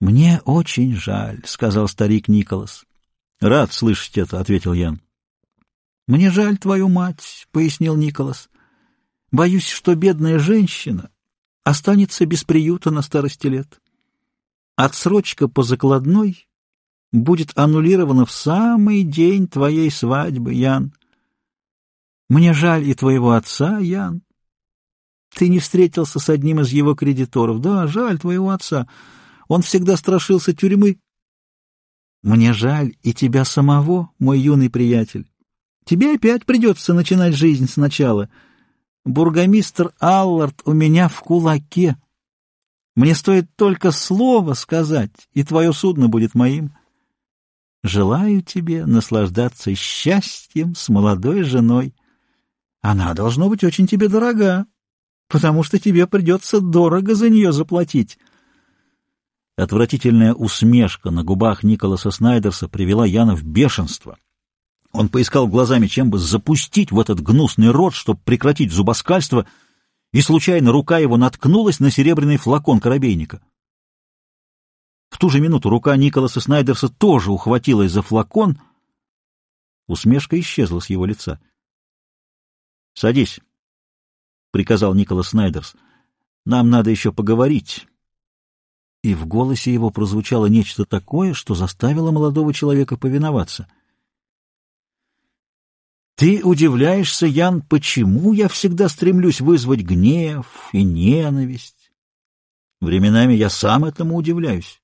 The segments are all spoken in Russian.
— Мне очень жаль, — сказал старик Николас. — Рад слышать это, — ответил Ян. — Мне жаль твою мать, — пояснил Николас. — Боюсь, что бедная женщина останется без приюта на старости лет. Отсрочка по закладной будет аннулирована в самый день твоей свадьбы, Ян. Мне жаль и твоего отца, Ян. Ты не встретился с одним из его кредиторов. Да, жаль твоего отца. Он всегда страшился тюрьмы. Мне жаль и тебя самого, мой юный приятель. Тебе опять придется начинать жизнь сначала. Бургомистр Аллард у меня в кулаке. Мне стоит только слово сказать, и твое судно будет моим. Желаю тебе наслаждаться счастьем с молодой женой. Она должно быть очень тебе дорога, потому что тебе придется дорого за нее заплатить. Отвратительная усмешка на губах Николаса Снайдерса привела Яна в бешенство. Он поискал глазами, чем бы запустить в этот гнусный рот, чтобы прекратить зубоскальство, и случайно рука его наткнулась на серебряный флакон коробейника. В ту же минуту рука Николаса Снайдерса тоже ухватилась за флакон. Усмешка исчезла с его лица. — Садись, — приказал Николас Снайдерс. — Нам надо еще поговорить. И в голосе его прозвучало нечто такое, что заставило молодого человека повиноваться. — Ты удивляешься, Ян, почему я всегда стремлюсь вызвать гнев и ненависть? Временами я сам этому удивляюсь.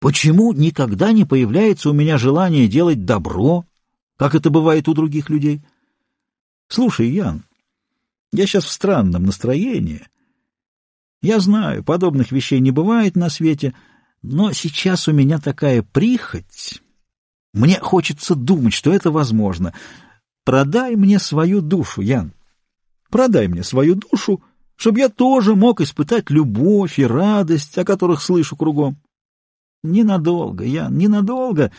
Почему никогда не появляется у меня желание делать добро, как это бывает у других людей? Слушай, Ян, я сейчас в странном настроении. Я знаю, подобных вещей не бывает на свете, но сейчас у меня такая прихоть. Мне хочется думать, что это возможно. Продай мне свою душу, Ян. Продай мне свою душу, чтобы я тоже мог испытать любовь и радость, о которых слышу кругом. Ненадолго, Ян, ненадолго,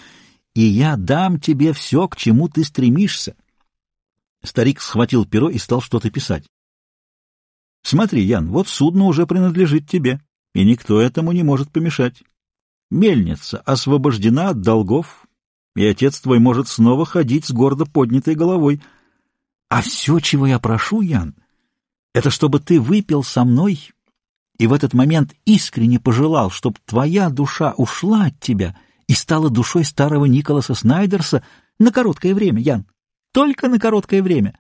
и я дам тебе все, к чему ты стремишься. Старик схватил перо и стал что-то писать. — Смотри, Ян, вот судно уже принадлежит тебе, и никто этому не может помешать. Мельница освобождена от долгов, и отец твой может снова ходить с гордо поднятой головой. А все, чего я прошу, Ян, это чтобы ты выпил со мной и в этот момент искренне пожелал, чтобы твоя душа ушла от тебя и стала душой старого Николаса Снайдерса на короткое время, Ян только на короткое время.